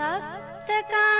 たって感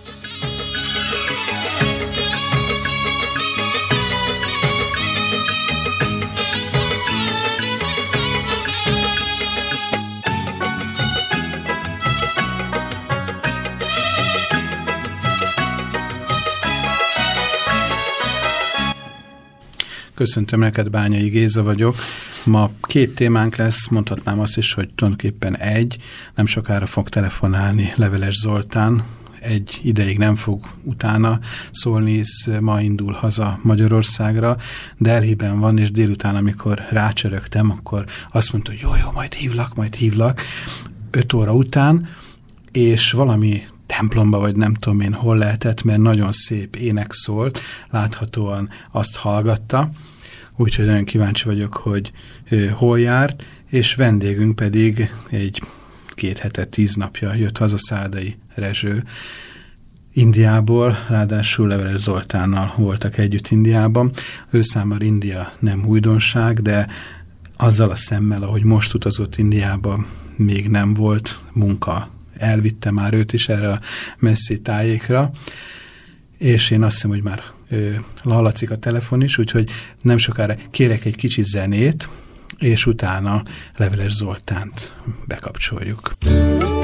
Köszöntöm neked, Bányai Géza vagyok. Ma két témánk lesz, mondhatnám azt is, hogy tulajdonképpen egy. Nem sokára fog telefonálni Leveles Zoltán, egy ideig nem fog utána szólni, hisz ma indul haza Magyarországra. Delhiben van, és délután, amikor rácsörögtem, akkor azt mondta, hogy jó, jó, majd hívlak, majd hívlak. Öt óra után, és valami templomba, vagy nem tudom én hol lehetett, mert nagyon szép ének szólt, láthatóan azt hallgatta, úgyhogy nagyon kíváncsi vagyok, hogy hol járt, és vendégünk pedig egy két hete, tíz napja jött haza Szádai Rezső Indiából, ráadásul Leveles Zoltánnal voltak együtt Indiában. Ő számára India nem újdonság, de azzal a szemmel, ahogy most utazott Indiába, még nem volt munka. Elvitte már őt is erre a messzi tájékra, és én azt hiszem, hogy már hallatszik a telefon is, úgyhogy nem sokára kérek egy kicsi zenét, és utána Leveles Zoltánt bekapcsoljuk. बीत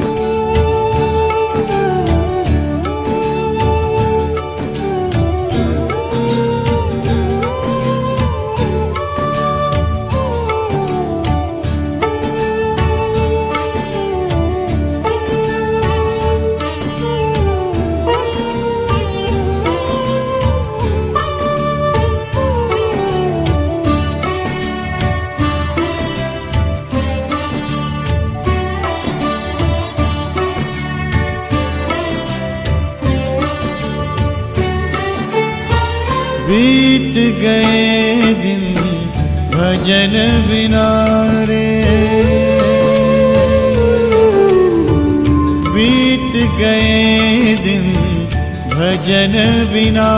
भजन बिना रे बीत गए दिन भजन बिना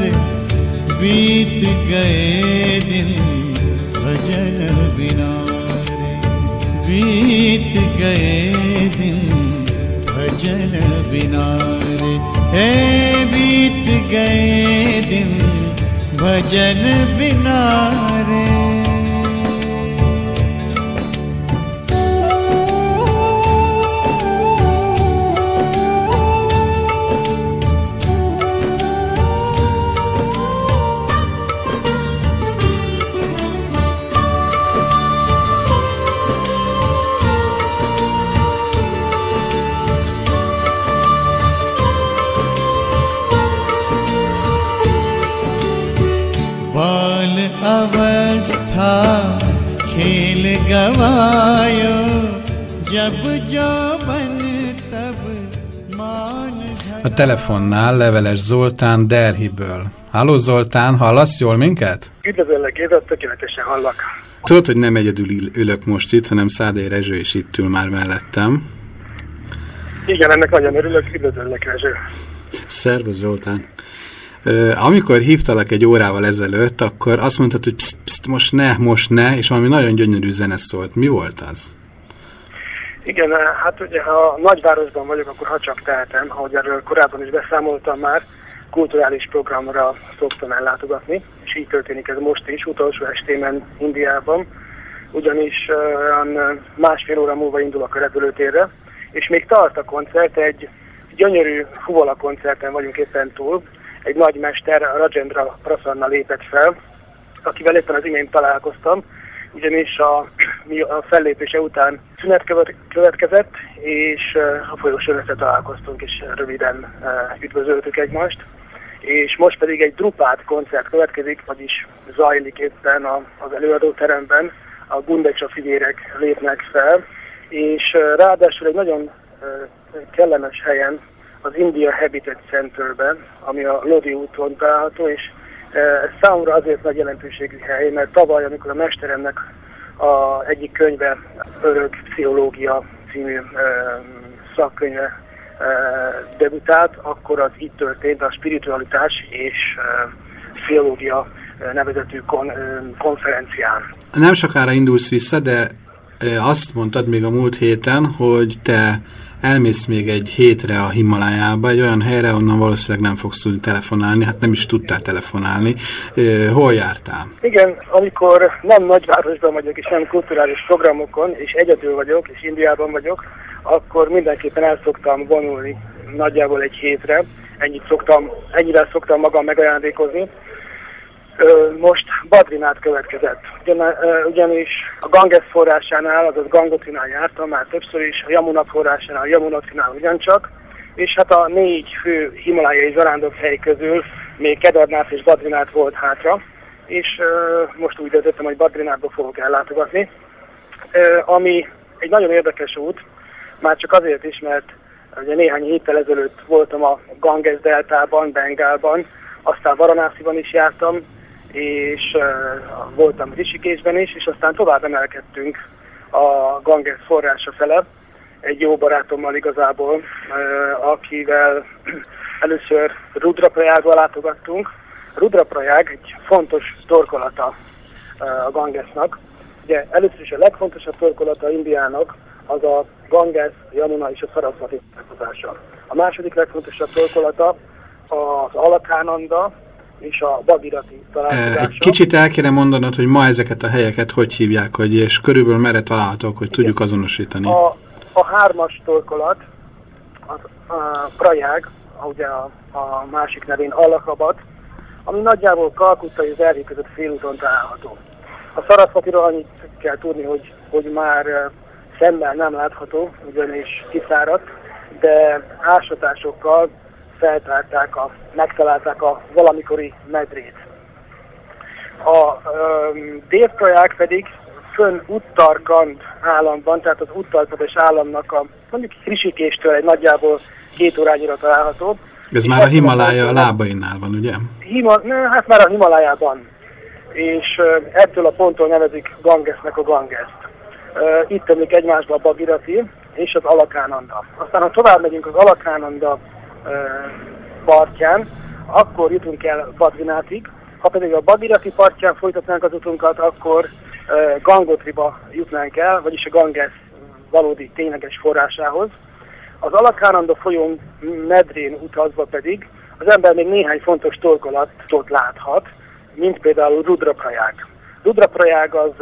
रे बीत गए दिन भजन बिना रे बीत गए दिन भजन बिना रे हे बीत गए दिन भजन बिना रे अवस्था खेल गवायो जब जो बन तब मान A telefonnál Leveles Zoltán Delhiből. Halló Zoltán, hallasz jól minket? Üdvözöllek, Éva, tökéletesen hallak. Tudod, hogy nem egyedül ülök most itt, hanem Szádai Rezső is itt ül már mellettem. Igen, ennek nagyon örülök, üdvözöllek, Rezső. Szervusz Zoltán. Amikor hívtalak egy órával ezelőtt, akkor azt mondtad, hogy pszt, pszt, most ne, most ne, és valami nagyon gyönyörű zene szólt. Mi volt az? Igen, hát ugye ha nagyvárosban vagyok, akkor ha csak tehetem, ahogy erről korábban is beszámoltam már, kulturális programra szoktam ellátogatni, és így történik ez most is, utolsó estémen Indiában, ugyanis olyan másfél óra múlva indulok a repülőtérre, és még tart a koncert egy gyönyörű fuvola koncerten vagyunk éppen túl. Egy nagy mester, Rajendra Prasanna lépett fel, akivel éppen az imént találkoztam, ugyanis a, a fellépése után szünet következett, és a folyosón találkoztunk, és röviden üdvözöltük egymást. És most pedig egy drupát koncert következik, vagyis zajlik éppen az előadóteremben, a Gundecsa fivérek lépnek fel, és ráadásul egy nagyon kellemes helyen, az India Habitat Centerben, ami a Lodi úton található, és ez számomra azért nagy jelentőségű hely, mert tavaly, amikor a mesteremnek a egyik könyve, Örök Pszichológia című szakkönyve debütált, akkor az itt történt a spiritualitás és pszichológia nevezetű kon, konferencián. Nem sokára indulsz vissza, de azt mondtad még a múlt héten, hogy te elmész még egy hétre a Himalájába, egy olyan helyre, onnan valószínűleg nem fogsz tudni telefonálni, hát nem is tudtál telefonálni. Hol jártál? Igen, amikor nem nagyvárosban vagyok, és nem kulturális programokon, és egyedül vagyok, és Indiában vagyok, akkor mindenképpen el szoktam vonulni nagyjából egy hétre. Ennyit szoktam, ennyire szoktam magam megajándékozni most Badrinát következett. Ugyan, ugyanis a Ganges forrásánál, azaz Gangotinál jártam már többször is, a Yamuna forrásánál, a Yamunatinál ugyancsak, és hát a négy fő himalájai hely közül még Kedarnáth és Badrinát volt hátra, és most úgy döntöttem, hogy Badrinátba fogok ellátogatni, ami egy nagyon érdekes út, már csak azért is, mert ugye néhány héttel ezelőtt voltam a Ganges deltában, Bengálban, aztán Varanásziban is jártam, és uh, voltam Risikésben is, és aztán tovább emelkedtünk a Ganges forrása fele, egy jó barátommal igazából, uh, akivel először Rudraprajagba látogattunk. Rudraprajag egy fontos torkolata uh, a Gangesnak. Ugye először is a legfontosabb torkolata Indiának az a Ganges, Yamuna és a Sarasvati találkozása. A második legfontosabb torkolata az Alakánanda, és a Bagirati találkozása. Egy kicsit el kéne mondanod, hogy ma ezeket a helyeket hogy hívják, hogy és körülbelül merre találhatók, hogy Igen. tudjuk azonosítani. A, a hármas torkolat, a, a Prajág, ugye a, a másik nevén Allahabad, ami nagyjából Kalkutta és Delhi között félúton található. A Sarasvatiról annyit kell tudni, hogy, hogy már szemmel nem látható, ugyanis kiszáradt, de ásatásokkal feltárták, a, megtalálták a valamikori medrét. A délproják pedig fönn Uttarkand államban, tehát az Uttarkades államnak a mondjuk Krisikéstől egy nagyjából két órányira található. Ez már a Himalája a lábainál van, ugye? Hima, ne, hát már a Himalájában. És ettől a ponttól nevezik Gangesnek a Gangest. Uh, itt tömlik egymásba a Bagirati és az Alakánanda. Aztán ha tovább megyünk az Alakánanda partján, akkor jutunk el Badrinátig. Ha pedig a Bagirati partján folytatnánk az utunkat, akkor Gangotriba jutnánk el, vagyis a Ganges valódi tényleges forrásához. Az Alakánanda folyón medrén utazva pedig az ember még néhány fontos torkolatot láthat, mint például Rudraprajág. Rudraprajág az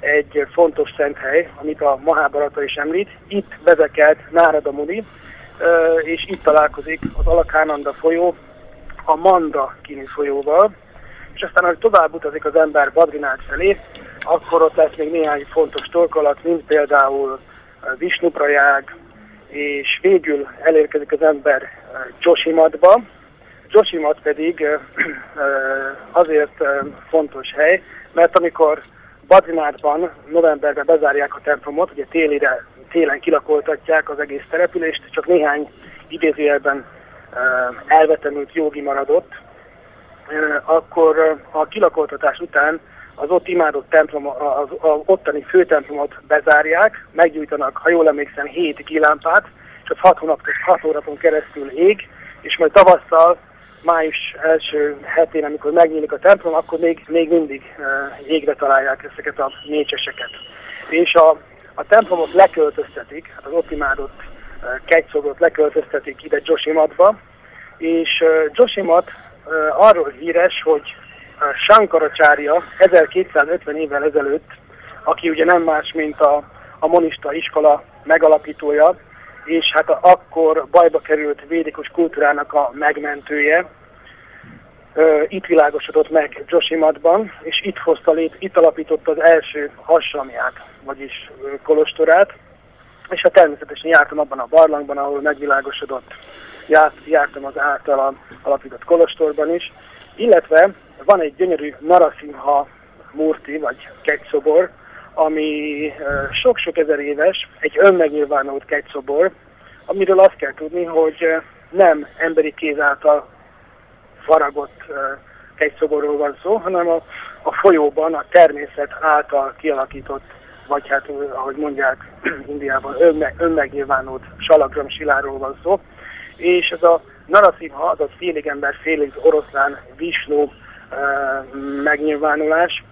egy fontos szent hely, amit a Mahábarata is említ. Itt vezekelt Nárada Muni, és itt találkozik az Alakánanda folyó a Manda kínű folyóval, és aztán, ahogy tovább utazik az ember Badrinát felé, akkor ott lesz még néhány fontos torkolat, mint például Visnuprajág, és végül elérkezik az ember Josimatba. Josimat pedig azért fontos hely, mert amikor Badrinátban novemberben bezárják a templomot, ugye télire télen kilakoltatják az egész települést, csak néhány idézőjelben elvetemült jogi maradott, akkor a kilakoltatás után az ott imádott templom, az, az ottani főtemplomot bezárják, meggyújtanak, ha jól emlékszem, hét kilámpát, és az hat, hónap, hat hónapon keresztül ég, és majd tavasszal, május első hetén, amikor megnyílik a templom, akkor még, még mindig égre találják ezeket a mécseseket. És a, a templomot leköltöztetik, hát az ott imádott uh, kegyszogot leköltöztetik ide Josimatba, és uh, Josimat uh, arról híres, hogy Sankaracsária 1250 évvel ezelőtt, aki ugye nem más, mint a, a monista iskola megalapítója, és hát akkor bajba került védikus kultúrának a megmentője, itt világosodott meg Josimatban, és itt hozta lét, itt alapította az első hassamját, vagyis kolostorát, és hát természetesen jártam abban a barlangban, ahol megvilágosodott, járt, jártam az által alapított kolostorban is, illetve van egy gyönyörű Narasimha murti, vagy kegyszobor, ami sok-sok ezer éves, egy önmegnyilvánult kegyszobor, amiről azt kell tudni, hogy nem emberi kéz által faragott kegyszoborról van szó, hanem a, a folyóban a természet által kialakított, vagy hát ahogy mondják Indiában, önme, önmegnyilvánult salagram siláról van szó. És ez a Narasimha, azaz félig ember, félig oroszlán, Vishnu megnyilvánulás,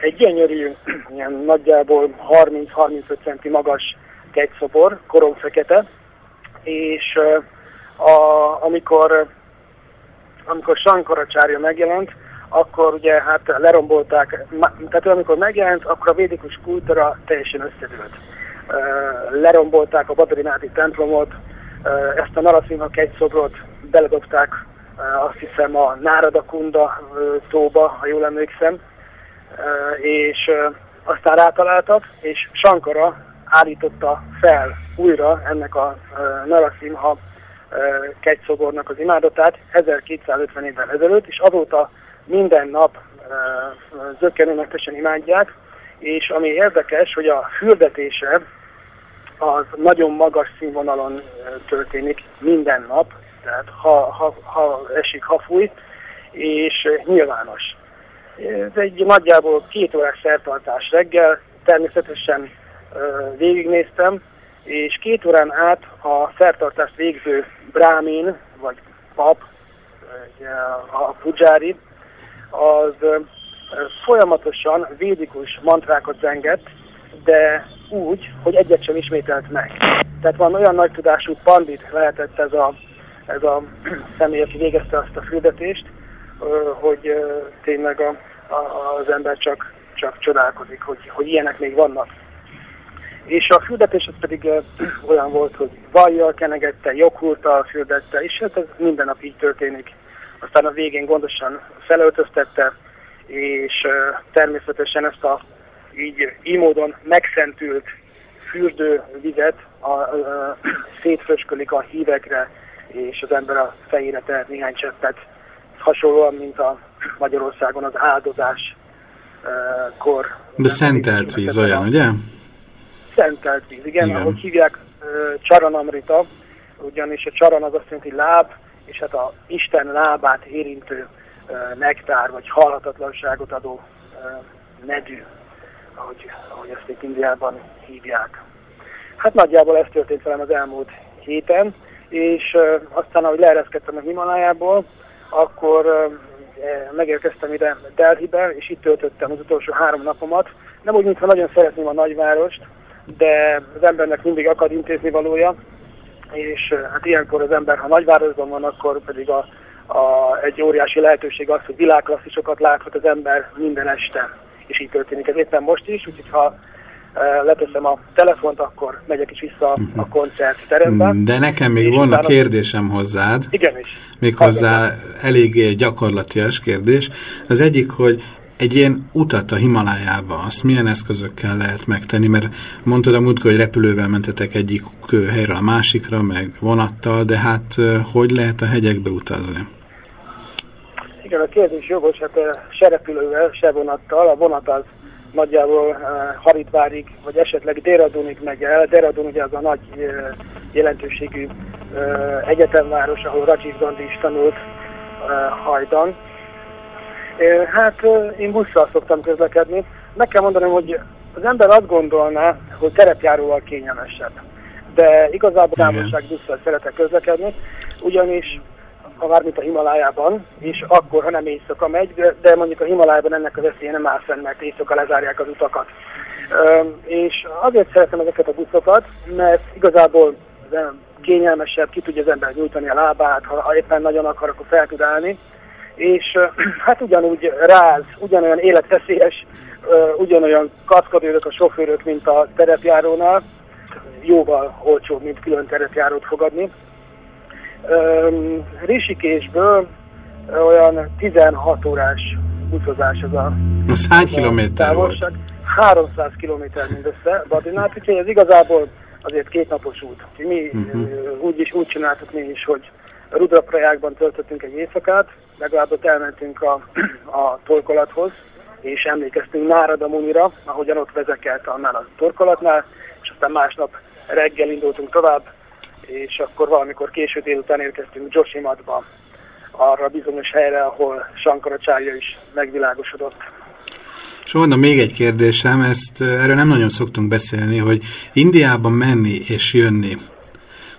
egy gyönyörű, ilyen nagyjából 30-35 centi magas kegyszobor, koromfekete, és a, amikor amikor Sankaracsárja megjelent, akkor ugye hát lerombolták, tehát amikor megjelent, akkor a védikus kultúra teljesen összedőlt. Lerombolták a Badrináti templomot, ezt a Narasimha kegyszobrot beledobták azt hiszem a Nárada Kunda tóba, ha jól emlékszem, és aztán rátaláltak, és Sankara állította fel újra ennek a Narasimha kegyszobornak az imádatát 1250 évvel ezelőtt, és azóta minden nap zöggenőmentesen imádják, és ami érdekes, hogy a fürdetése az nagyon magas színvonalon történik minden nap, tehát ha, ha, ha esik, ha fúj, és nyilvános. Ez egy nagyjából két órás szertartás reggel, természetesen végignéztem, és két órán át a szertartást végző brámin, vagy pap, a pujári, az folyamatosan védikus mantrákat zengett, de úgy, hogy egyet sem ismételt meg. Tehát van olyan nagy tudású pandit lehetett ez a, ez a személy, aki végezte azt a fürdetést, hogy tényleg a, a, az ember csak, csak csodálkozik, hogy, hogy ilyenek még vannak. És a fürdetés pedig olyan volt, hogy vajjal kenegette, joghurttal fürdette, és hát ez minden nap így történik. Aztán a végén gondosan felöltöztette, és természetesen ezt a így, így módon megszentült fürdővizet a, a, a, szétföskölik a hívekre, és az ember a fejére tehet néhány cseppet. Hasonlóan, mint a Magyarországon az áldozás kor. De szentelt víz olyan, ugye? szentelt víz, igen, igen. ahogy hívják Csaranamrita, ugyanis a csaran az azt jelenti láb, és hát a Isten lábát érintő nektár, vagy halhatatlanságot adó nedű, ahogy, ahogy ezt itt Indiában hívják. Hát nagyjából ez történt velem az elmúlt héten, és aztán, ahogy leereszkedtem a Himalájából, akkor uh, megérkeztem ide Delhibe, és itt töltöttem az utolsó három napomat. Nem úgy, mintha nagyon szeretném a nagyvárost, de az embernek mindig akad intézni valója, és hát ilyenkor az ember, ha nagyvárosban van, akkor pedig a, a, egy óriási lehetőség az, hogy világklasszisokat láthat az ember minden este. És így történik ez éppen most is, úgyhogy ha leteszem a telefont, akkor megyek is vissza a mhm. koncertterembe. De nekem még volna utána... kérdésem hozzád. Igenis. Méghozzá eléggé gyakorlatias kérdés. Az egyik, hogy egy ilyen utat a Himalájába, azt milyen eszközökkel lehet megtenni? Mert mondtad a múltkor, hogy repülővel mentetek egyik helyről a másikra, meg vonattal, de hát hogy lehet a hegyekbe utazni? Igen, a kérdés jogos, hát se repülővel, se vonattal. A vonat az nagyjából Haritvárig, vagy esetleg Déradunig megy el. Déradun ugye az a nagy jelentőségű egyetemváros, ahol Rajiv Gandhi is tanult hajdan Hát én busszal szoktam közlekedni. Meg kell mondanom, hogy az ember azt gondolná, hogy terepjáróval kényelmesebb. De igazából távolság busszal szeretek közlekedni, ugyanis ha mármint a Himalájában, és akkor, ha nem éjszaka megy, de, de mondjuk a Himalájában ennek az esélye nem áll fenn, mert éjszaka lezárják az utakat. Ö, és azért szeretem ezeket a buszokat, mert igazából kényelmesebb, ki tudja az ember nyújtani a lábát, ha, ha éppen nagyon akar, akkor fel tud állni és hát ugyanúgy ráz, ugyanolyan életveszélyes, ugyanolyan kaszkadőrök a sofőrök, mint a terepjárónál, jóval olcsóbb, mint külön terepjárót fogadni. Risikésből olyan 16 órás utazás az a... Az hány kilométer volt? 300 kilométer mindössze Badinát, úgyhogy ez igazából azért két napos út. Mi uh-huh. úgy is úgy csináltuk mi is, hogy Rudraprajákban töltöttünk egy éjszakát, legalább ott elmentünk a, a torkolathoz, és emlékeztünk Nárada Munira, ahogyan ott vezekelt annál a torkolatnál, és aztán másnap reggel indultunk tovább, és akkor valamikor késő délután érkeztünk Joshimadba, arra a bizonyos helyre, ahol Sankaracsája is megvilágosodott. És onnan még egy kérdésem, ezt erről nem nagyon szoktunk beszélni, hogy Indiában menni és jönni.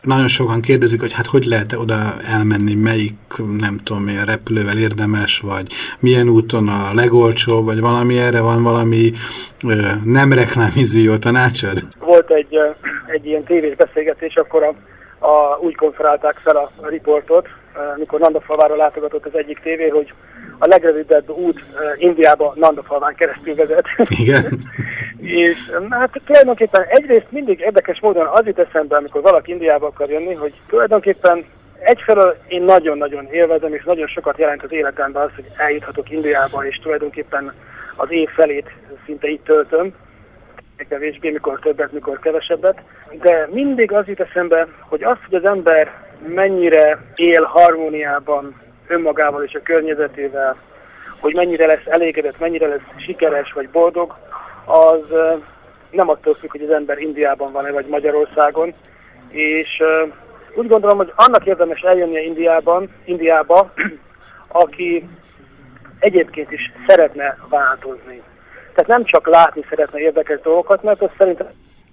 Nagyon sokan kérdezik, hogy hát hogy lehet -e oda elmenni, melyik, nem tudom, milyen repülővel érdemes, vagy milyen úton a legolcsóbb, vagy valami erre van valami ö, nem reklámiző jó tanácsod? Volt egy, egy ilyen tévés beszélgetés, akkor a, a, úgy konferálták fel a, riportot, amikor Nandafalvára látogatott az egyik tévé, hogy a legrövidebb út Indiába Nandafalván keresztül vezet. Igen. és hát tulajdonképpen egyrészt mindig érdekes módon az jut eszembe, amikor valaki Indiába akar jönni, hogy tulajdonképpen egyfelől én nagyon-nagyon élvezem, és nagyon sokat jelent az életemben az, hogy eljuthatok Indiába, és tulajdonképpen az év felét szinte itt töltöm, kevésbé, mikor többet, mikor kevesebbet, de mindig az jut eszembe, hogy az, hogy az ember mennyire él harmóniában önmagával és a környezetével, hogy mennyire lesz elégedett, mennyire lesz sikeres vagy boldog, az nem attól függ, hogy az ember Indiában van-e vagy Magyarországon, és úgy gondolom, hogy annak érdemes eljönnie Indiában, Indiába, aki egyébként is szeretne változni. Tehát nem csak látni szeretne érdekes dolgokat, mert az szerintem...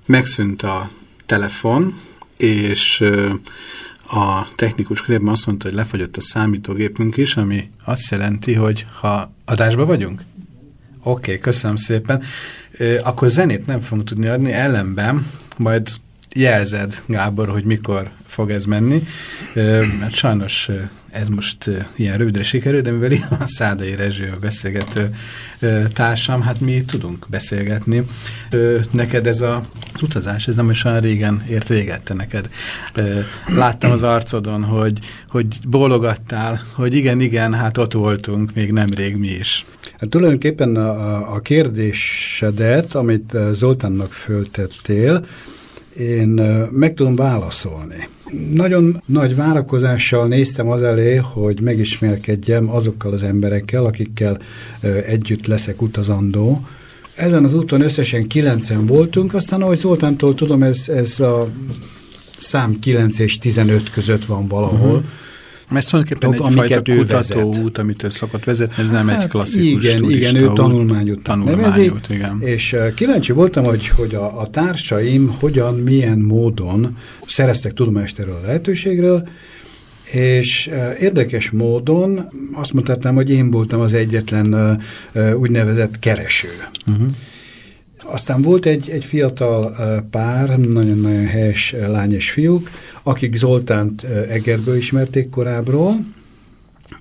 Megszűnt a telefon, és a technikus körében azt mondta, hogy lefagyott a számítógépünk is, ami azt jelenti, hogy ha adásba vagyunk? Oké, okay, köszönöm szépen. Akkor zenét nem fogunk tudni adni, ellenben majd jelzed, Gábor, hogy mikor fog ez menni, mert sajnos ez most ilyen rövidre sikerül, de mivel a Szádai Rezső a beszélgető társam, hát mi tudunk beszélgetni. Neked ez a, az utazás, ez nem is olyan régen ért véget neked. Láttam az arcodon, hogy, hogy bólogattál, hogy igen, igen, hát ott voltunk még nemrég mi is. Hát tulajdonképpen a, a kérdésedet, amit Zoltánnak föltettél, én meg tudom válaszolni. Nagyon nagy várakozással néztem az elé, hogy megismerkedjem azokkal az emberekkel, akikkel együtt leszek utazandó. Ezen az úton összesen kilencen voltunk, aztán ahogy Zoltántól tudom, ez, ez a szám 9 és 15 között van valahol. Uh mhm. -huh. Ez tulajdonképpen egyfajta kutatóút, amit ő szokott vezetni, ez nem hát egy klasszikus Igen, igen, ő tanulmányút, tanulmányút igen. És uh, kíváncsi voltam, hogy, hogy a, a társaim hogyan, milyen módon szereztek tudomást erről a lehetőségről, és uh, érdekes módon azt mutattam, hogy én voltam az egyetlen uh, úgynevezett kereső. Uh -huh. Aztán volt egy, egy fiatal pár, nagyon-nagyon helyes lány és fiúk, akik Zoltánt Egerből ismerték korábbról,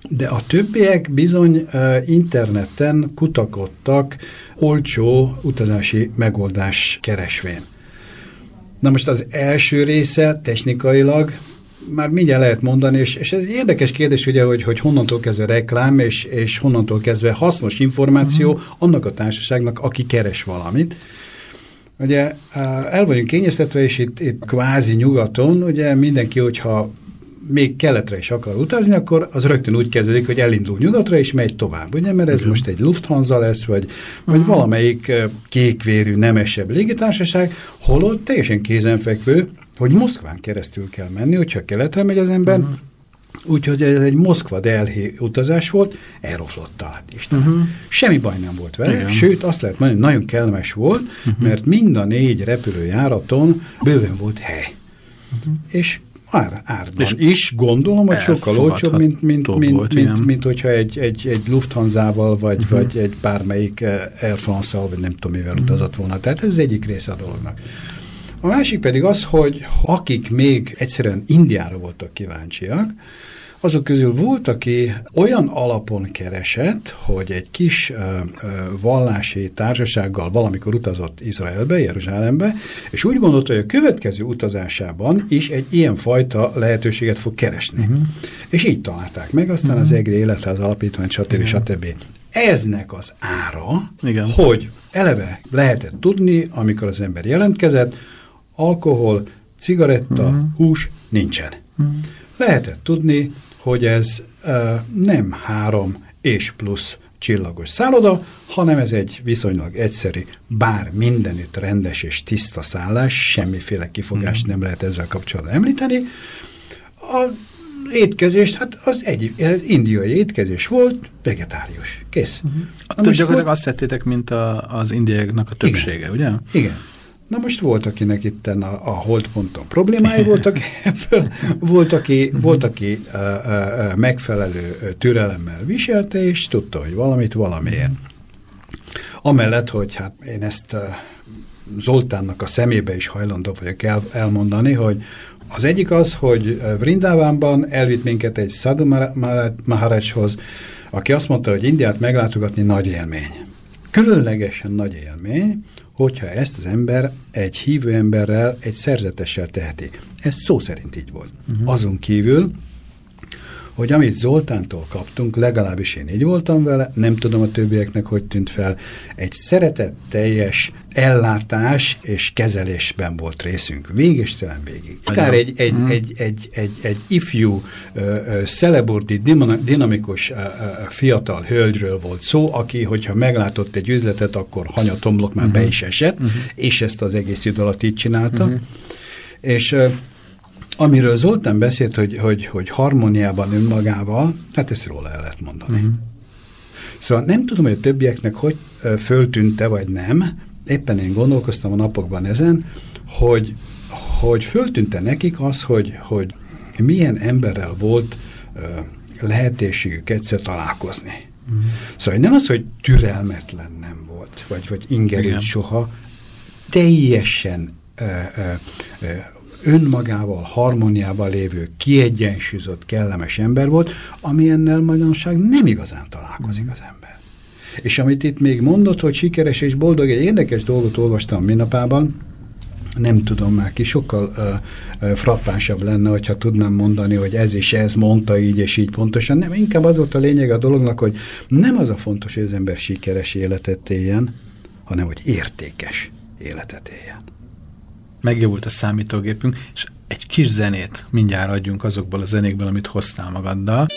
de a többiek bizony interneten kutakodtak olcsó utazási megoldás keresvén. Na most az első része technikailag már mindjárt lehet mondani, és, és ez egy érdekes kérdés, ugye, hogy, hogy honnantól kezdve reklám, és, és honnantól kezdve hasznos információ uh mhm. -huh. annak a társaságnak, aki keres valamit. Ugye el vagyunk kényeztetve, és itt, itt kvázi nyugaton, ugye mindenki, hogyha még keletre is akar utazni, akkor az rögtön úgy kezdődik, hogy elindul nyugatra, és megy tovább, ugye? Mert ez Igen. most egy Lufthansa lesz, vagy, vagy uh -huh. valamelyik kékvérű, nemesebb légitársaság, holott teljesen kézenfekvő, hogy Moszkván keresztül kell menni, hogyha keletre megy az ember, uh -huh. Úgyhogy ez egy Moszkva-Delhi utazás volt, Aeroflottal, hát Istenem. Uh -huh. Semmi baj nem volt vele, Igen. sőt azt lehet mondani, hogy nagyon kellemes volt, uh -huh. mert mind a négy repülőjáraton bőven volt hely. Uh -huh. És ár, árban és is gondolom, hogy sokkal olcsóbb, mint, mint, mint, volt, mint, mint, mint hogyha egy, egy, egy Lufthansa-val, vagy, uh -huh. vagy egy bármelyik eh, Air France-al, vagy nem tudom mivel uh -huh. utazott volna. Tehát ez az egyik része a dolognak. A másik pedig az, hogy akik még egyszerűen Indiára voltak kíváncsiak, azok közül volt, aki olyan alapon keresett, hogy egy kis ö, ö, vallási társasággal valamikor utazott Izraelbe, Jeruzsálembe, és úgy gondolta, hogy a következő utazásában is egy ilyen fajta lehetőséget fog keresni. Uh mhm. -huh. És így találták meg, aztán uh -huh. az mhm. EGRI Életház Alapítvány, stb. -huh. stb. Eznek az ára, Igen. hogy eleve lehetett tudni, amikor az ember jelentkezett, alkohol, cigaretta, uh mhm. -huh. hús nincsen. Uh -huh. Lehetett tudni, hogy ez uh, nem három és plusz csillagos szálloda, hanem ez egy viszonylag egyszerű, bár mindenütt rendes és tiszta szállás, semmiféle kifogást mm. nem lehet ezzel kapcsolatban említeni. A étkezést, hát az egy az indiai étkezés volt, vegetárius. Kész. Uh -huh. Gyakorlatilag volt... azt tettétek, mint a, az indiaiaknak a többsége, Igen. ugye? Igen. Na most volt, akinek itt a, a holdponton problémái voltak ebből, volt, aki, volt, aki uh, uh, megfelelő türelemmel viselte, és tudta, hogy valamit valamiért. Amellett, hogy hát én ezt uh, Zoltánnak a szemébe is hajlandó vagyok el, elmondani, hogy az egyik az, hogy Vrindávánban elvitt minket egy Sadhu Maharajhoz, aki azt mondta, hogy Indiát meglátogatni nagy élmény. Különlegesen nagy élmény, hogyha ezt az ember egy hívő emberrel, egy szerzetessel teheti. Ez szó szerint így volt. Uh -huh. Azon kívül hogy amit Zoltántól kaptunk, legalábbis én így voltam vele, nem tudom a többieknek, hogy tűnt fel, egy szeretetteljes ellátás és kezelésben volt részünk, végestelen végig. Akár egy, egy, mm. egy, egy, egy, egy ifjú, szeleburdi, dinamikus uh, fiatal hölgyről volt szó, aki, hogyha meglátott egy üzletet, akkor hanyatomlok már mm -hmm. be is esett, mm -hmm. és ezt az egész idő alatt így csinálta. Mm -hmm. És uh, Amiről Zoltán beszélt, hogy, hogy, hogy harmóniában önmagával, hát ezt róla el lehet mondani. Uh mhm. -huh. Szóval nem tudom, hogy a többieknek hogy föltűnte, vagy nem, éppen én gondolkoztam a napokban ezen, hogy, hogy föltűnte nekik az, hogy, hogy milyen emberrel volt uh, lehetőségük egyszer találkozni. -huh. Szóval nem az, hogy türelmetlen nem volt, vagy, vagy ingerült soha, teljesen uh, uh, uh, önmagával, harmóniában lévő, kiegyensúlyozott, kellemes ember volt, ami ennel magyarság nem igazán találkozik az ember. És amit itt még mondott, hogy sikeres és boldog, egy érdekes dolgot olvastam minapában, nem tudom már ki, sokkal uh, uh, frappánsabb lenne, hogyha tudnám mondani, hogy ez és ez mondta így és így pontosan. Nem, inkább az volt a lényeg a dolognak, hogy nem az a fontos, hogy az ember sikeres életet éljen, hanem hogy értékes életet éljen megjavult a számítógépünk, és egy kis zenét mindjárt adjunk azokból a zenékből, amit hoztál magaddal.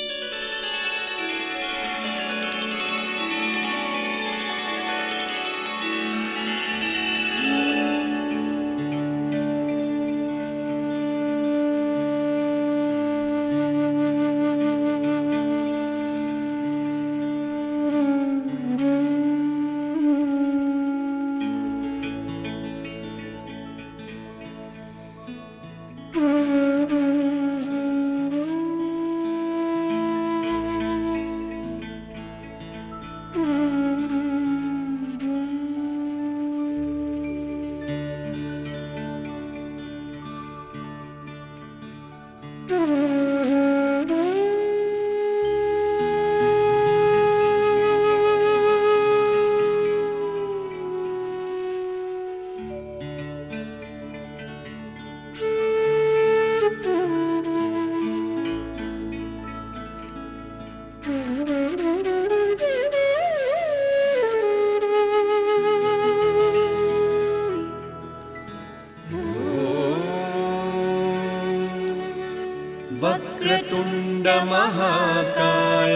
चन्द्रमहाकाय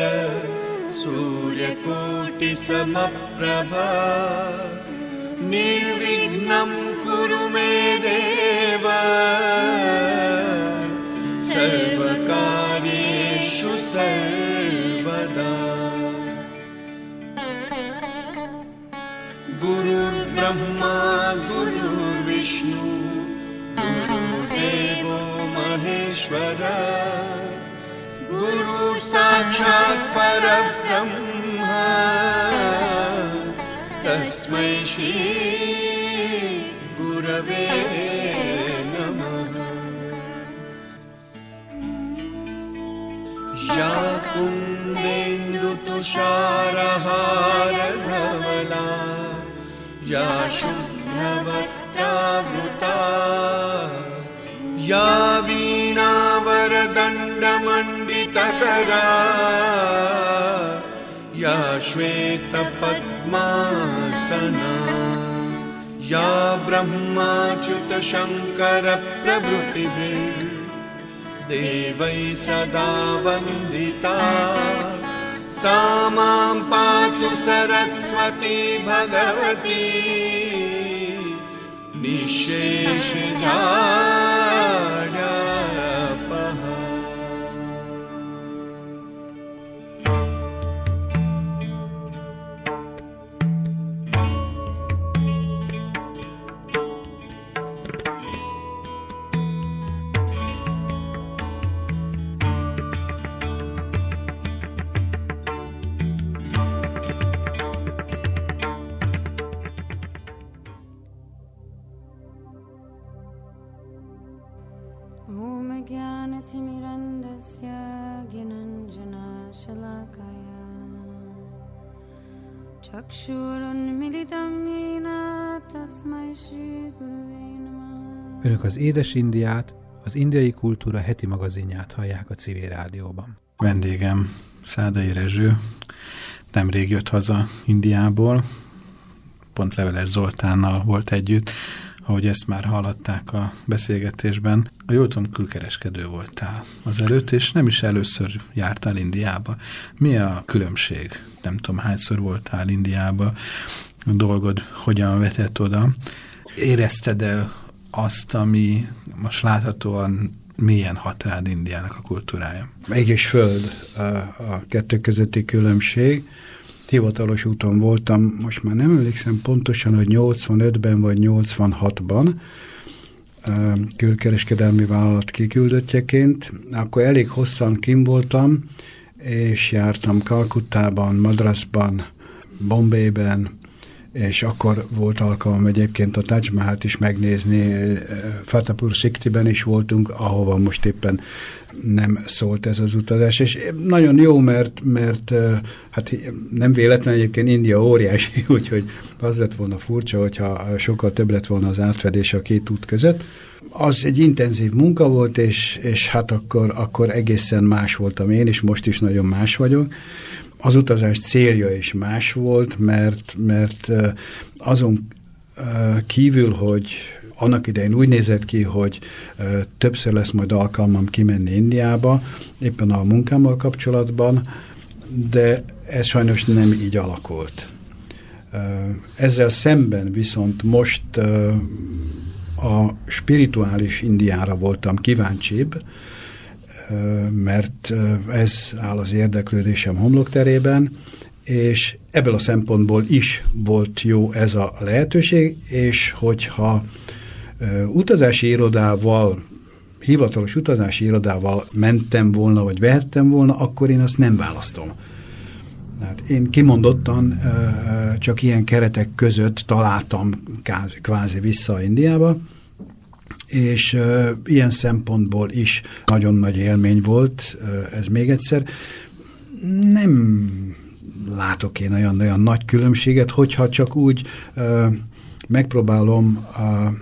सूर्यकोटिसमप्रभा गुरु साक्षात् परब्रह्म। तस्मै श्री गुरवे नमः। या कुन्देन्दुतुषारहारधवला या शुभ्रवस्त्रावृता या वीणावरदण्डमण्ड वीणावरदण्डमण्डितकरा या श्वेतपद्मासना या ब्रह्माच्युतशङ्करप्रभृतिभिर्देवै सदा वन्दिता। सा मां पातु सरस्वती भगवती। निःशेषजाड्यापः ज्ञानतिमिरन्दस्य ज्ञानञ्जनाशलाकया चक्षुरुन्मिलितं येन तस्मै श्रीगुरुवे नमः Önök az Édes Indiát, az indiai kultúra heti magazinját hallják a civil rádióban. Vendégem Szádai Rezső nemrég jött haza Indiából, pont Leveles Zoltánnal volt együtt, ahogy ezt már hallották a beszélgetésben. A jól tudom, külkereskedő voltál az előtt, és nem is először jártál Indiába. Mi a különbség? Nem tudom, hányszor voltál Indiába, a dolgod hogyan vetett oda. Érezted el azt, ami most láthatóan milyen hat rád Indiának a kultúrája? Ég és föld a, a kettő közötti különbség. Hivatalos úton voltam, most már nem emlékszem pontosan, hogy 85-ben vagy 86-ban külkereskedelmi vállalat kiküldöttjeként. Akkor elég hosszan kim voltam, és jártam Kalkuttában, Madrasban, Bombayben, és akkor volt alkalom egyébként a Taj Mahalt is megnézni, Fatapur Siktiben is voltunk, ahova most éppen nem szólt ez az utazás, és nagyon jó, mert, mert hát nem véletlen egyébként India óriási, úgyhogy az lett volna furcsa, hogyha sokkal több lett volna az átfedés a két út között. Az egy intenzív munka volt, és, és hát akkor, akkor egészen más voltam én, és most is nagyon más vagyok az utazás célja is más volt, mert, mert azon kívül, hogy annak idején úgy nézett ki, hogy többször lesz majd alkalmam kimenni Indiába, éppen a munkámmal kapcsolatban, de ez sajnos nem így alakult. Ezzel szemben viszont most a spirituális Indiára voltam kíváncsibb, mert ez áll az érdeklődésem homlokterében, és ebből a szempontból is volt jó ez a lehetőség, és hogyha utazási irodával, hivatalos utazási irodával mentem volna, vagy vehettem volna, akkor én azt nem választom. Hát én kimondottan csak ilyen keretek között találtam kvázi vissza Indiába, és uh, ilyen szempontból is nagyon nagy élmény volt, uh, ez még egyszer. Nem látok én olyan, olyan nagy különbséget, hogyha csak úgy uh, megpróbálom uh,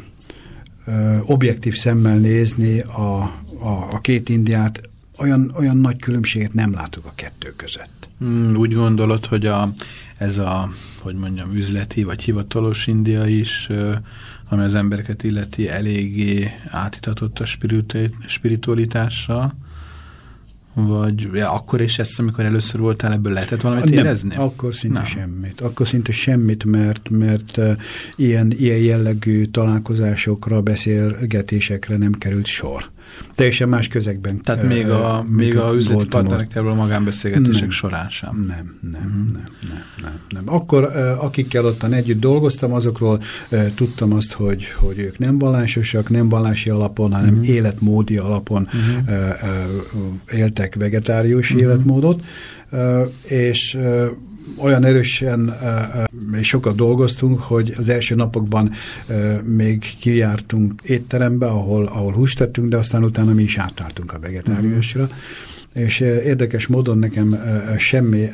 uh, objektív szemmel nézni a, a, a két indiát, olyan, olyan nagy különbséget nem látok a kettő között. Hmm, úgy gondolod, hogy a, ez a, hogy mondjam, üzleti vagy hivatalos India is ami az embereket illeti eléggé átitatott a spiritualitással, vagy ja, akkor is ezt, amikor először voltál, ebből lehetett valamit nem, érezni? akkor szinte nem. semmit. Akkor szinte semmit, mert, mert uh, ilyen, ilyen jellegű találkozásokra, beszélgetésekre nem került sor. Teljesen más közegben. Tehát még a, még a üzleti partnerekkel a magánbeszélgetések nem, során sem. Nem, nem, nem, nem, nem, nem. Akkor akikkel ottan együtt dolgoztam, azokról tudtam azt, hogy, hogy ők nem vallásosak, nem vallási alapon, hanem uh -huh. életmódi alapon uh -huh. éltek vegetárius uh -huh. életmódot, és olyan erősen és sokat dolgoztunk, hogy az első napokban még kijártunk étterembe, ahol, ahol húst tettünk, de aztán utána mi is átálltunk a vegetáriusra. és érdekes módon nekem semmi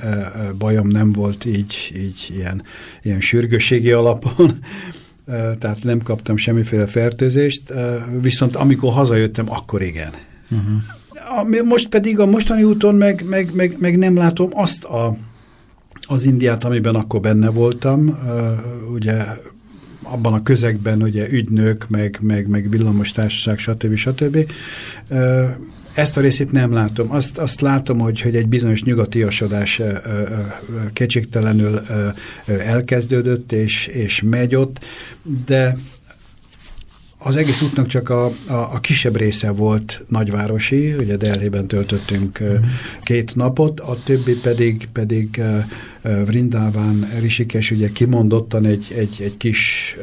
bajom nem volt így, így ilyen, ilyen sürgőségi alapon, tehát nem kaptam semmiféle fertőzést, viszont amikor hazajöttem, akkor igen. Uh -huh. Most pedig a mostani úton meg, meg, meg, meg nem látom azt a, az Indiát, amiben akkor benne voltam, ugye abban a közegben ugye ügynök, meg, meg, meg villamos stb. stb. Ezt a részét nem látom. Azt, azt látom, hogy, hogy egy bizonyos nyugatiasodás kétségtelenül elkezdődött, és, és megy ott, de az egész útnak csak a, a, a kisebb része volt nagyvárosi, ugye Delhiben töltöttünk mm. két napot, a többi pedig, pedig Vrindáván, Risikes ugye kimondottan egy, egy, egy kis,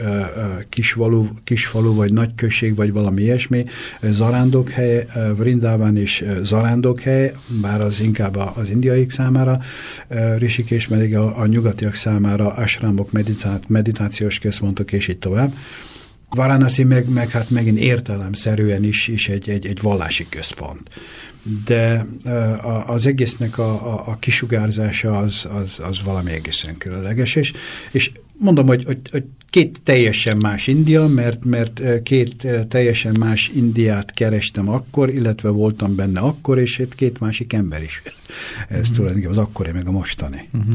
kis, falu, kis falu, vagy nagy község, vagy valami ilyesmi, zarándokhely, Vrindáván is zarándokhely, bár az inkább az indiaik számára, Risikes pedig a, a nyugatiak számára asrámok, meditációs központok, és így tovább. Varanasi meg, meg hát megint értelemszerűen is, is egy, egy, egy vallási központ. De az egésznek a, a, a kisugárzása az, az, az valami egészen különleges, és, és mondom, hogy, hogy, hogy két teljesen más India, mert, mert két teljesen más Indiát kerestem akkor, illetve voltam benne akkor, és itt két másik ember is. Ez uh -huh. tulajdonképpen az akkori, meg a mostani. Uh -huh.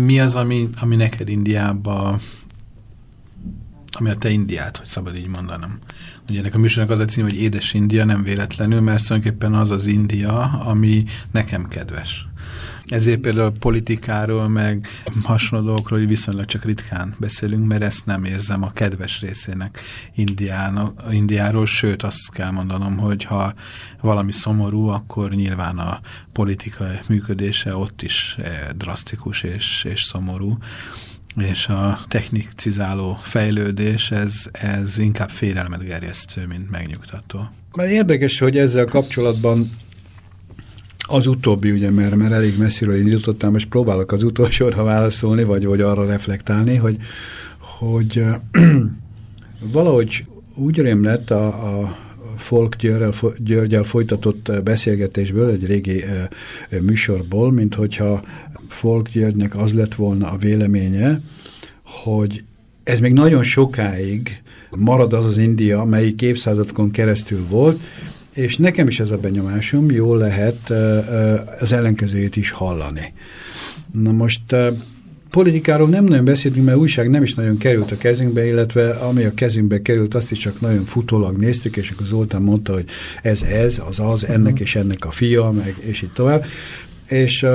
Mi az, ami, ami neked Indiában ami a te Indiát, hogy szabad így mondanom. Ugye ennek a műsornak az a cím, hogy Édes India, nem véletlenül, mert tulajdonképpen az az India, ami nekem kedves. Ezért például politikáról, meg hasonló dolgokról viszonylag csak ritkán beszélünk, mert ezt nem érzem a kedves részének Indiának, Indiáról, sőt azt kell mondanom, hogy ha valami szomorú, akkor nyilván a politika működése ott is eh, drasztikus és, és szomorú és a technikcizáló fejlődés, ez, ez inkább félelmet gerjesztő, mint megnyugtató. Mert érdekes, hogy ezzel kapcsolatban az utóbbi, ugye, mert, mert elég messziről indítottam, és próbálok az utolsóra válaszolni, vagy, vagy arra reflektálni, hogy, hogy valahogy úgy rém lett a, a Folk Györgyel, Györgyel folytatott beszélgetésből, egy régi e, műsorból, mint hogyha Folk Györgynek az lett volna a véleménye, hogy ez még nagyon sokáig marad az az India, melyik évszázadokon keresztül volt, és nekem is ez a benyomásom, jól lehet az ellenkezőjét is hallani. Na most politikáról nem nagyon beszéltünk, mert újság nem is nagyon került a kezünkbe, illetve ami a kezünkbe került, azt is csak nagyon futólag néztük, és akkor Zoltán mondta, hogy ez ez, az az, ennek és ennek a fia, meg és így tovább. És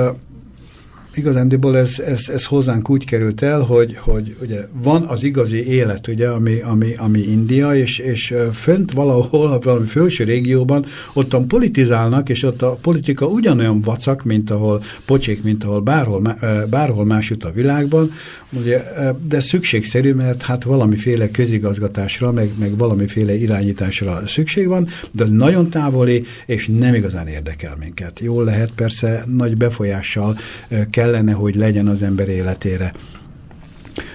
igazándiból ez, ez, ez hozzánk úgy került el, hogy, hogy ugye van az igazi élet, ugye, ami, ami, ami India, és, és fönt valahol, valami felső régióban, ottan politizálnak, és ott a politika ugyanolyan vacak, mint ahol pocsék, mint ahol bárhol, bárhol másút a világban, ugye, de szükségszerű, mert hát valamiféle közigazgatásra, meg, meg valamiféle irányításra szükség van, de nagyon távoli, és nem igazán érdekel minket. Jól lehet, persze nagy befolyással kellene, hogy legyen az ember életére.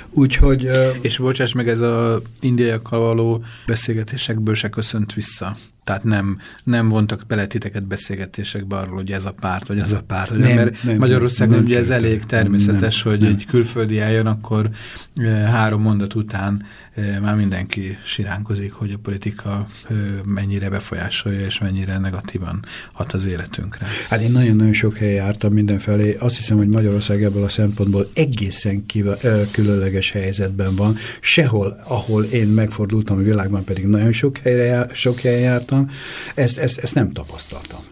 Úgyhogy... És bocsáss meg, ez a indiaiakkal való beszélgetésekből se köszönt vissza. Tehát nem, nem vontak bele titeket beszélgetésekbe arról, hogy ez a párt, vagy az a párt. Vagy nem, mert nem, Magyarországon nem, ugye ez elég természetes, nem, hogy nem. egy külföldi eljön, akkor e, három mondat után e, már mindenki siránkozik, hogy a politika e, mennyire befolyásolja, és mennyire negatívan hat az életünkre. Hát én nagyon-nagyon sok helyen jártam mindenfelé. Azt hiszem, hogy Magyarország ebből a szempontból egészen kiva, különleges helyzetben van. Sehol, ahol én megfordultam a világban, pedig nagyon sok, helyre, sok helyen jártam, tapasztaltam, ezt, ezt, ezt nem tapasztaltam.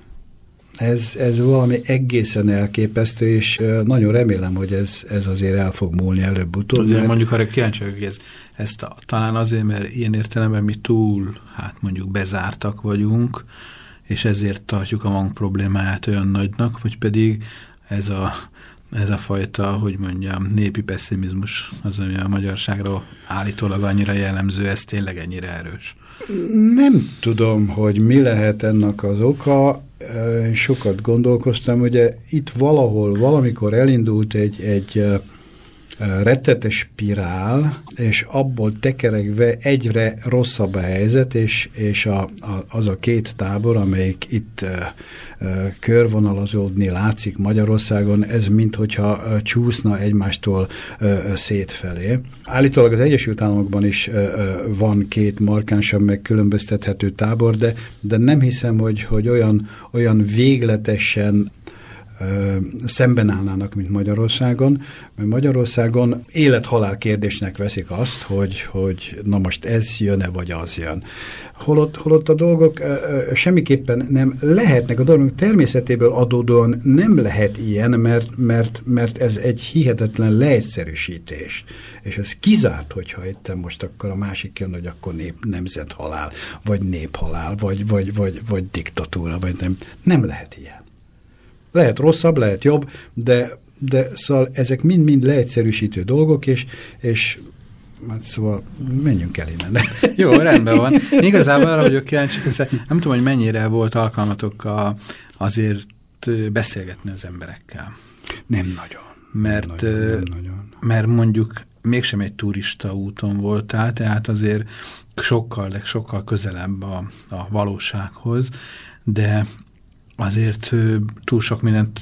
Ez, ez valami egészen elképesztő, és nagyon remélem, hogy ez, ez azért el fog múlni előbb-utóbb. Azért mert... mondjuk arra kíváncsi hogy ez, ezt talán azért, mert ilyen értelemben mi túl, hát mondjuk bezártak vagyunk, és ezért tartjuk a magunk problémáját olyan nagynak, vagy pedig ez a, ez a fajta, hogy mondjam, népi pessimizmus az, ami a magyarságra állítólag annyira jellemző, ez tényleg ennyire erős. Nem tudom, hogy mi lehet ennek az oka. Sokat gondolkoztam, ugye itt valahol, valamikor elindult egy, egy rettetes spirál, és abból tekeregve egyre rosszabb a helyzet, és, és a, a, az a két tábor, amelyik itt e, e, körvonalazódni látszik Magyarországon, ez minthogyha e, csúszna egymástól e, szétfelé. Állítólag az Egyesült Államokban is van két markánsabb megkülönböztethető tábor, de, de nem hiszem, hogy, hogy olyan, olyan végletesen szemben állnának, mint Magyarországon, mert Magyarországon élet-halál kérdésnek veszik azt, hogy, hogy na most ez jön-e, vagy az jön. Holott, holott a dolgok semmiképpen nem lehetnek, a dolgok természetéből adódóan nem lehet ilyen, mert, mert, mert ez egy hihetetlen leegyszerűsítés. És ez kizárt, hogyha itt most akkor a másik jön, hogy akkor nép, nemzethalál, vagy néphalál, vagy, vagy, vagy, vagy diktatúra, vagy nem. Nem lehet ilyen. Lehet rosszabb, lehet jobb, de, de szóval ezek mind-mind leegyszerűsítő dolgok, és, és Hát szóval menjünk el innen. Jó, rendben van. Igazából arra vagyok kíváncsi, nem tudom, hogy mennyire volt alkalmatok a, azért beszélgetni az emberekkel. Nem nagyon. Mert, nem nagyon, nem nagyon. mert mondjuk mégsem egy turista úton voltál, tehát azért sokkal, de sokkal közelebb a, a valósághoz, de azért túl sok mindent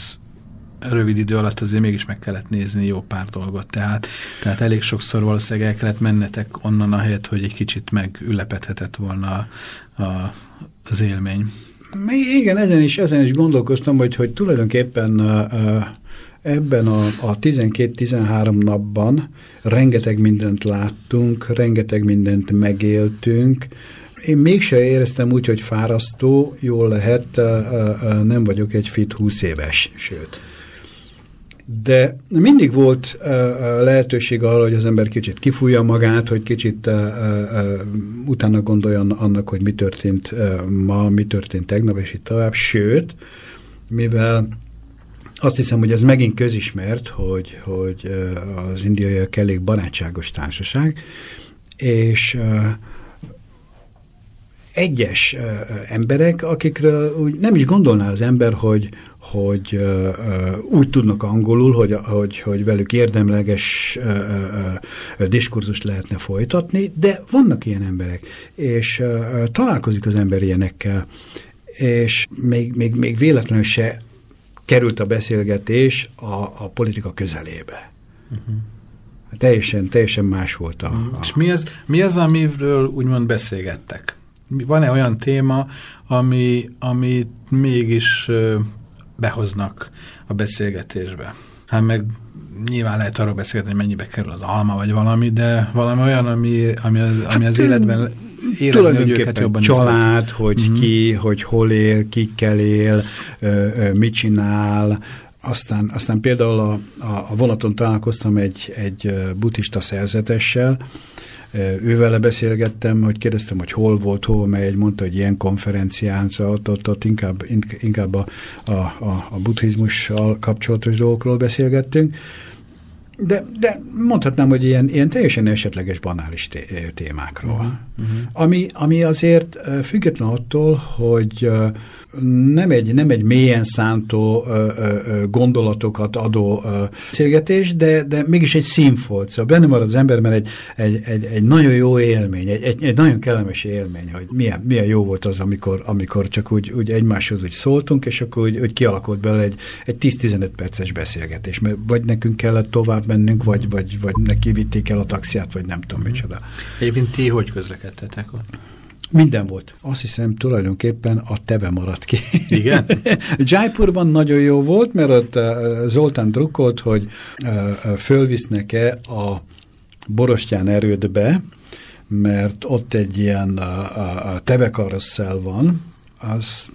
rövid idő alatt azért mégis meg kellett nézni jó pár dolgot. Tehát, tehát elég sokszor valószínűleg el kellett mennetek onnan a helyet, hogy egy kicsit megülepedhetett volna a, a, az élmény. Igen, ezen is, ezen is gondolkoztam, hogy, hogy tulajdonképpen ebben a, a 12-13 napban rengeteg mindent láttunk, rengeteg mindent megéltünk, én mégse éreztem úgy, hogy fárasztó, jól lehet, nem vagyok egy fit 20 éves, sőt. De mindig volt lehetőség arra, hogy az ember kicsit kifújja magát, hogy kicsit utána gondoljon annak, hogy mi történt ma, mi történt tegnap, és itt tovább. Sőt, mivel azt hiszem, hogy ez megint közismert, hogy, hogy az indiaiak elég barátságos társaság, és egyes emberek, akikről úgy nem is gondolná az ember, hogy, hogy úgy tudnak angolul, hogy, hogy, hogy velük érdemleges diskurzust lehetne folytatni, de vannak ilyen emberek, és találkozik az ember ilyenekkel, és még, még, még véletlenül se került a beszélgetés a, a politika közelébe. Uh -huh. Teljesen, teljesen más volt a... a... És mi az, mi az, amiről úgymond beszélgettek? Van-e olyan téma, ami, amit mégis behoznak a beszélgetésbe? Hát meg nyilván lehet arról beszélni, hogy mennyibe kerül az alma, vagy valami, de valami olyan, ami, ami az, ami az hát, életben érezni, hogy őket jobban család, iszak. hogy mm -hmm. ki, hogy hol él, kikkel él, mit csinál, aztán, aztán például a, a, a vonaton találkoztam egy, egy buddhista szerzetessel, Ővele beszélgettem, hogy kérdeztem, hogy hol volt, hol megy, mondta, hogy ilyen konferencián, szóval ott, ott, ott inkább, inkább a, a, a, a buddhizmussal kapcsolatos dolgokról beszélgettünk. De, de mondhatnám, hogy ilyen, ilyen teljesen esetleges, banális témákról. Uh -huh, uh -huh. Ami, ami azért független attól, hogy nem egy, nem egy mélyen szántó gondolatokat adó beszélgetés, de, de mégis egy színfolt. Szóval benne marad az ember, mert egy, egy, egy, egy nagyon jó élmény, egy, egy, egy nagyon kellemes élmény, hogy milyen, milyen jó volt az, amikor, amikor csak úgy, úgy egymáshoz úgy szóltunk, és akkor úgy, úgy kialakult belőle egy, egy 10-15 perces beszélgetés. Mert vagy nekünk kellett tovább mennünk, vagy, vagy, vagy neki vitték el a taxiát, vagy nem tudom micsoda. Egyébként ti hogy közlekedtetek ott? Minden volt. Azt hiszem tulajdonképpen a teve maradt ki. Igen? Jaipurban nagyon jó volt, mert ott uh, Zoltán drukkolt, hogy uh, fölvisznek-e a borostyán erődbe, mert ott egy ilyen uh, uh, tevekarosszel van, az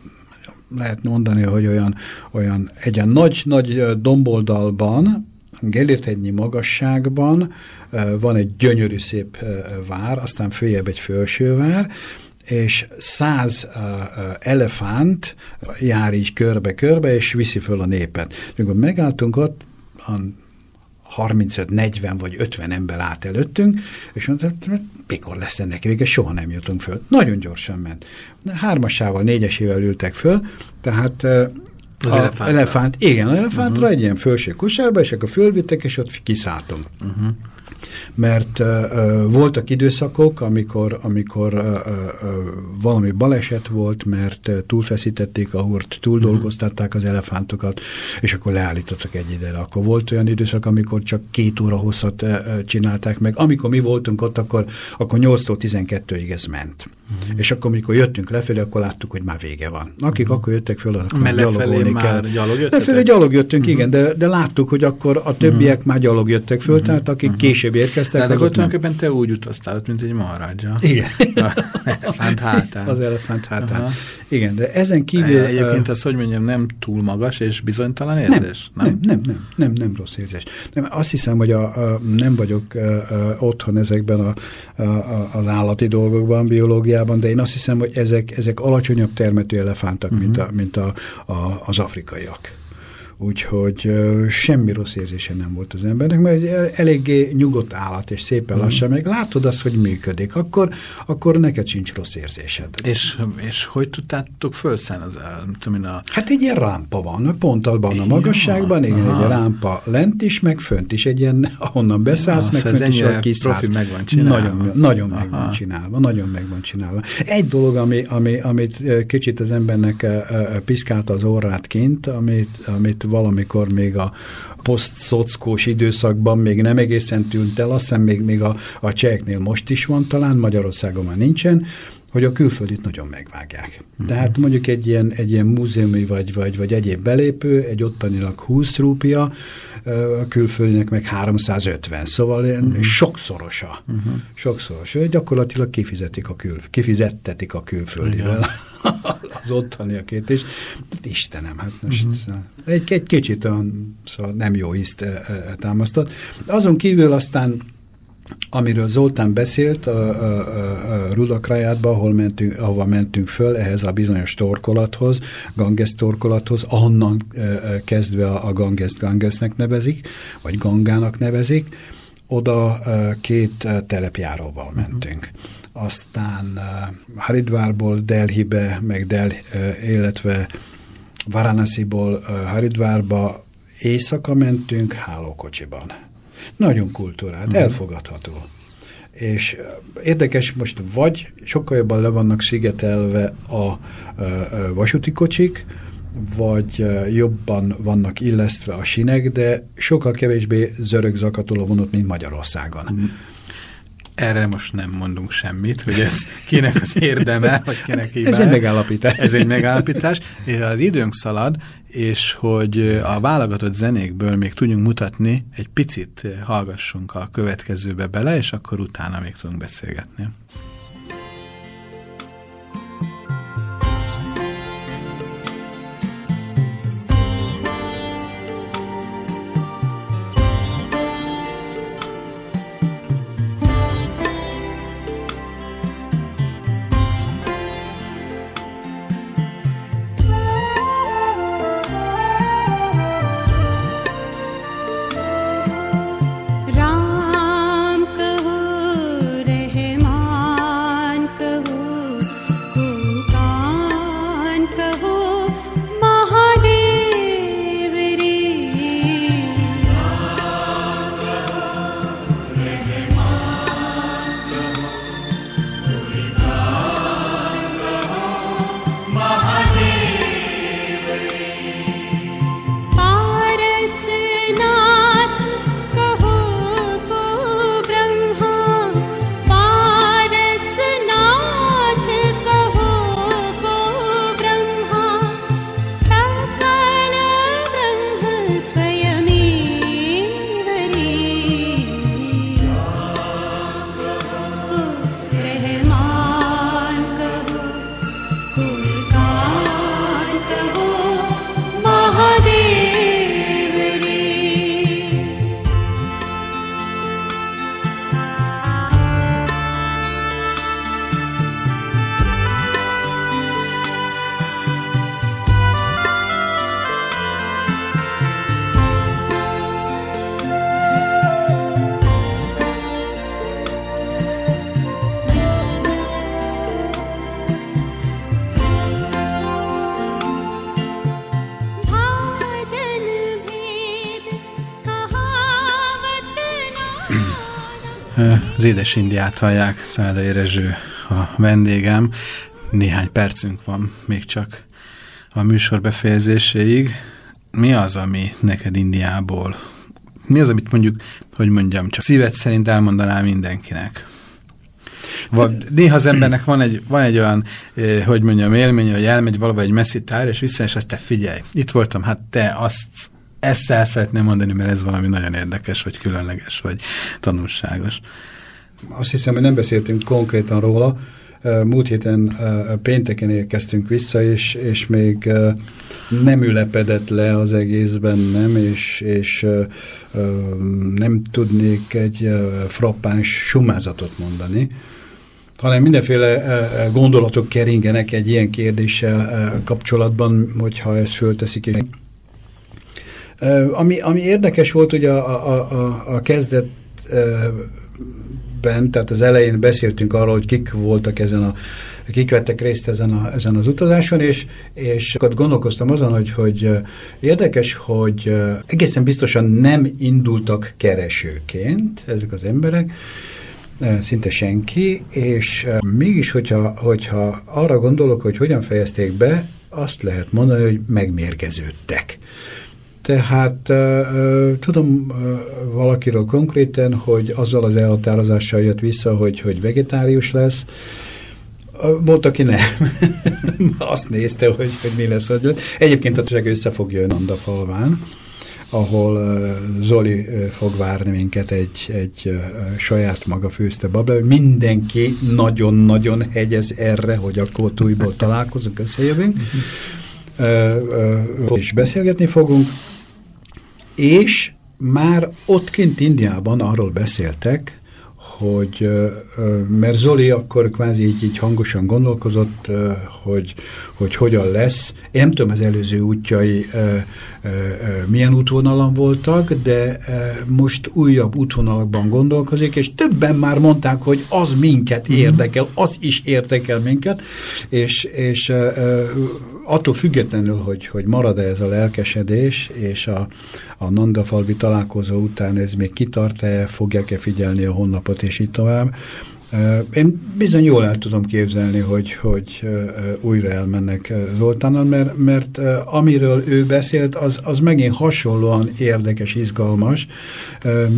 lehet mondani, hogy olyan, olyan egy nagy-nagy domboldalban, Gellérthegynyi magasságban van egy gyönyörű szép vár, aztán följebb egy felsővár, és száz elefánt jár így körbe-körbe, és viszi föl a népet. Amikor megálltunk ott, 35-40 vagy 50 ember át előttünk, és mondta, mikor lesz ennek vége, soha nem jutunk föl. Nagyon gyorsan ment. Hármasával, négyesével ültek föl, tehát Az a elefántra. elefánt, igen, az elefántra uh -huh. egy ilyen fölső kosárba, és akkor fölvittek, és ott kiszálltunk. Uh -huh. Mert voltak időszakok, amikor, amikor valami baleset volt, mert túlfeszítették a hurt, túldolgoztatták az elefántokat, és akkor leállítottak egy időre. Akkor volt olyan időszak, amikor csak két óra hosszat csinálták meg. Amikor mi voltunk ott, akkor, akkor 8-tól 12-ig ez ment. -huh. És akkor, amikor jöttünk lefelé, akkor láttuk, hogy már vége van. Akik -huh. akkor jöttek föl, akkor lefelé gyalogolni már kell. gyalog jöttetek? Lefelé gyalog jöttünk, -huh. igen, de, de láttuk, hogy akkor a többiek -huh. már gyalog jöttek föl, -huh. tehát akik -huh. később érkeztek. De akkor tulajdonképpen te úgy utaztál, mint egy maharadja. Igen. elefánt hátán. Az elefánt hátán. Aha. Igen, de ezen kívül... E, Egyébként az, hogy mondjam, nem túl magas és bizonytalan nem, érzés? nem, nem, nem, nem, nem rossz érzés. Nem, azt hiszem, hogy a, a, nem vagyok a, a, otthon ezekben a, a, az állati dolgokban, biológiában, de én azt hiszem, hogy ezek, ezek alacsonyabb termető elefántak, uh -huh. mint, a, mint a, a, az afrikaiak. Úgyhogy semmi rossz érzése nem volt az embernek, mert egy eléggé nyugodt állat, és szépen lassan, meg látod azt, hogy működik, akkor, akkor neked sincs rossz érzésed. És, és hogy tudtátok felszállni az tudom a... Hát egy ilyen rámpa van, pont abban a magasságban, igen, Aha. egy rámpa lent is, meg fönt is, egy ilyen, ahonnan beszállsz, Ja, meg ez fönt is, ahol kiszállsz. meg van csinálva. Nagyon, nagyon meg Aha. van csinálva, nagyon meg van csinálva. Egy dolog, ami, ami, amit kicsit az embernek piszkálta az orrát kint, amit, amit valamikor még a posztszockós időszakban még nem egészen tűnt el, azt hiszem még, még a, a cseheknél most is van talán, Magyarországon már nincsen, hogy a külföldit nagyon megvágják. Uh -huh. Tehát mondjuk egy ilyen, egy ilyen múzeumi vagy, vagy, vagy egyéb belépő, egy ottanilag 20 rúpia, a külföldinek meg 350. Szóval ilyen uh -huh. sokszorosa. Uh -huh. Sokszorosa. Gyakorlatilag kifizetik a kül, kifizettetik a külföldivel az ottaniakét is. Hát Istenem, hát most uh -huh. egy, egy kicsit olyan, szóval nem jó ízt támasztott. Azon kívül aztán amiről Zoltán beszélt, a, a, a Rudakrajátba, ahol mentünk, ahova mentünk föl, ehhez a bizonyos torkolathoz, Ganges torkolathoz, ahonnan e, kezdve a, Ganges Gangesnek nevezik, vagy Gangának nevezik, oda e, két terepjáróval mentünk. Aztán e, Haridvárból Delhibe, meg Del, e, illetve Varanasiból e, Haridvárba éjszaka mentünk hálókocsiban. Nagyon kultúrált, uh-huh. elfogadható. És érdekes, most vagy sokkal jobban le vannak szigetelve a, a, a vasúti kocsik, vagy jobban vannak illesztve a sinek, de sokkal kevésbé zörög zakatol a vonat, mint Magyarországon. Uh-huh. Erre most nem mondunk semmit, hogy ez kinek az érdeme, vagy kinek hibája. Ez egy megállapítás. Ez egy megállapítás. És az időnk szalad, és hogy a válogatott zenékből még tudjunk mutatni, egy picit hallgassunk a következőbe bele, és akkor utána még tudunk beszélgetni. Az Édes Indiát hallják, Szádai Rezső a vendégem. Néhány percünk van még csak a műsor befejezéséig. Mi az, ami neked Indiából? Mi az, amit mondjuk, hogy mondjam, csak szíved szerint elmondanál mindenkinek? Vagy néha az embernek van egy, van egy olyan, eh, hogy mondjam, élmény, hogy elmegy valahol egy messzi tár, és vissza, és azt te figyelj, itt voltam, hát te azt, ezt el szeretném mondani, mert ez valami nagyon érdekes, vagy különleges, vagy tanulságos. Azt hiszem, hogy nem beszéltünk konkrétan róla. Múlt héten pénteken érkeztünk vissza, és, és még nem ülepedett le az egészben, nem, és, és nem tudnék egy frappáns sumázatot mondani, hanem mindenféle gondolatok keringenek egy ilyen kérdéssel kapcsolatban, hogyha ezt fölteszik. Ami, ami érdekes volt, hogy a, a, a, a kezdet ben, tehát az elején beszéltünk arról, hogy kik voltak ezen a kik vettek részt ezen, a, ezen az utazáson, és, és akkor gondolkoztam azon, hogy, hogy érdekes, hogy egészen biztosan nem indultak keresőként ezek az emberek, szinte senki, és mégis, hogyha, hogyha arra gondolok, hogy hogyan fejezték be, azt lehet mondani, hogy megmérgeződtek. Tehát tudom valakiről konkrétan, hogy azzal az elhatározással jött vissza, hogy, hogy vegetárius lesz. Volt, aki nem. Azt nézte, hogy, hogy mi lesz. Hogy Egyébként a össze fog jönni Andafalván, ahol uh, Zoli uh, fog várni minket egy, egy uh, saját maga főzte babla. Mindenki nagyon-nagyon hegyez erre, hogy akkor túlból találkozunk, összejövünk. Uh, uh, és beszélgetni fogunk. És már ott kint Indiában arról beszéltek, hogy, mert Zoli akkor kvázi így, így hangosan gondolkozott, hogy, hogy hogyan lesz. Én nem tudom, az előző útjai milyen útvonalon voltak, de most újabb útvonalakban gondolkozik, és többen már mondták, hogy az minket mhm. érdekel, az is érdekel minket, és, és attól függetlenül, hogy, hogy marad-e ez a lelkesedés, és a, a Nandafalvi találkozó után ez még kitart-e, fogják-e figyelni a honlapot, és így tovább, én bizony jól el tudom képzelni, hogy, hogy újra elmennek Zoltánnal, mert, mert amiről ő beszélt, az, az megint hasonlóan érdekes, izgalmas,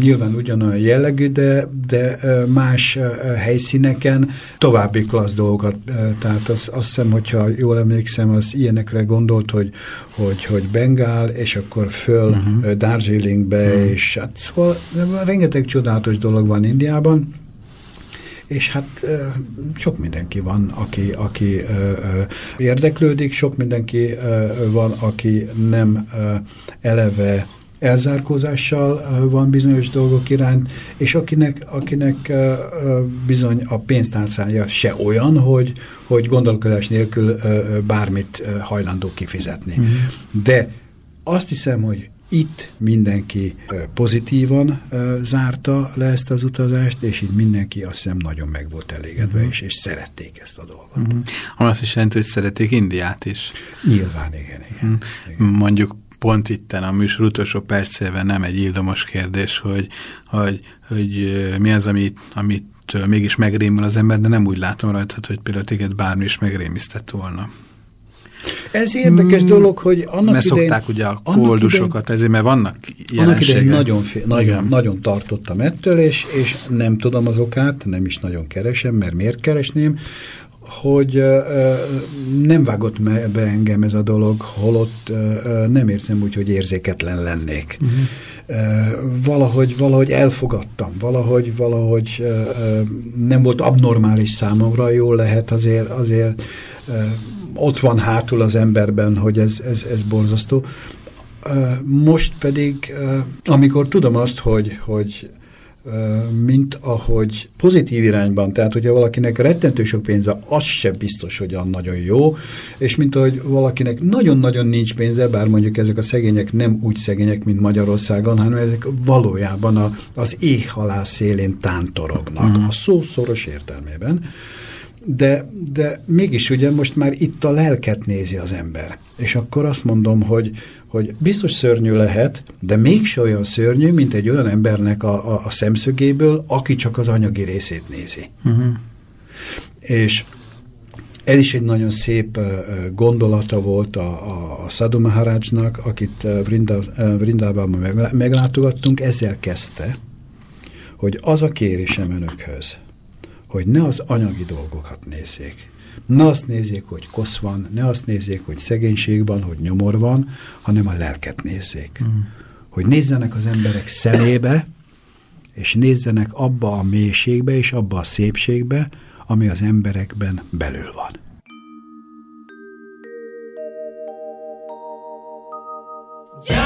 nyilván ugyanolyan jellegű, de, de más helyszíneken további klassz dolgokat. Tehát azt, azt hiszem, hogyha jól emlékszem, az ilyenekre gondolt, hogy, hogy, hogy Bengál, és akkor föl uh -huh. Darjeelingbe, uh -huh. és hát szóval rengeteg csodálatos dolog van Indiában, és hát sok mindenki van, aki, aki érdeklődik, sok mindenki van, aki nem eleve elzárkózással van bizonyos dolgok iránt, és akinek, akinek bizony a pénztárcája se olyan, hogy, hogy gondolkodás nélkül bármit hajlandó kifizetni. -huh. De azt hiszem, hogy itt mindenki pozitívan zárta le ezt az utazást, és itt mindenki azt hiszem nagyon meg volt elégedve, uh mhm. -huh. és, és szerették ezt a dolgot. Uh mhm. -huh. Azt is jelenti, hogy szerették Indiát is. Nyilván, igen, igen. Uh -huh. igen. Mondjuk pont itten a műsor utolsó percében nem egy ildomos kérdés, hogy, hogy, hogy mi az, amit, amit mégis megrémül az ember, de nem úgy látom rajta, hogy például téged bármi is megrémisztett volna. Ez érdekes hmm, dolog, hogy annak mert idején... szokták ugye a koldusokat, idején, ezért mert vannak jelenségek. Annak idején nagyon, fél, nagyon, nagyon tartottam ettől, és, és nem tudom az okát, nem is nagyon keresem, mert miért keresném, hogy uh, nem vágott be engem ez a dolog, holott uh, nem érzem úgy, hogy érzéketlen lennék. Uh -huh. uh, valahogy, valahogy elfogadtam, valahogy, valahogy uh, nem volt abnormális számomra, jól lehet azért, azért uh, ott van hátul az emberben, hogy ez, ez, ez borzasztó. Most pedig, amikor tudom azt, hogy, hogy mint ahogy pozitív irányban, tehát hogyha valakinek rettentő sok pénze, az se biztos, hogy olyan nagyon jó, és mint ahogy valakinek nagyon-nagyon nincs pénze, bár mondjuk ezek a szegények nem úgy szegények, mint Magyarországon, hanem ezek valójában a, az éhhalás szélén tántorognak, -huh. a szó szoros értelmében, de, de mégis ugye most már itt a lelket nézi az ember. És akkor azt mondom, hogy, hogy biztos szörnyű lehet, de mégse olyan szörnyű, mint egy olyan embernek a, a, a szemszögéből, aki csak az anyagi részét nézi. Uh-huh. És ez is egy nagyon szép gondolata volt a, a, a Sadhu Maharajnak, akit Vrinda, Vrindában meglátogattunk, ezzel kezdte, hogy az a kérésem önökhöz, hogy ne az anyagi dolgokat nézzék. Ne azt nézzék, hogy kosz van, ne azt nézzék, hogy szegénység van, hogy nyomor van, hanem a lelket nézzék. Mm. Hogy nézzenek az emberek szemébe, és nézzenek abba a mélységbe és abba a szépségbe, ami az emberekben belül van. जय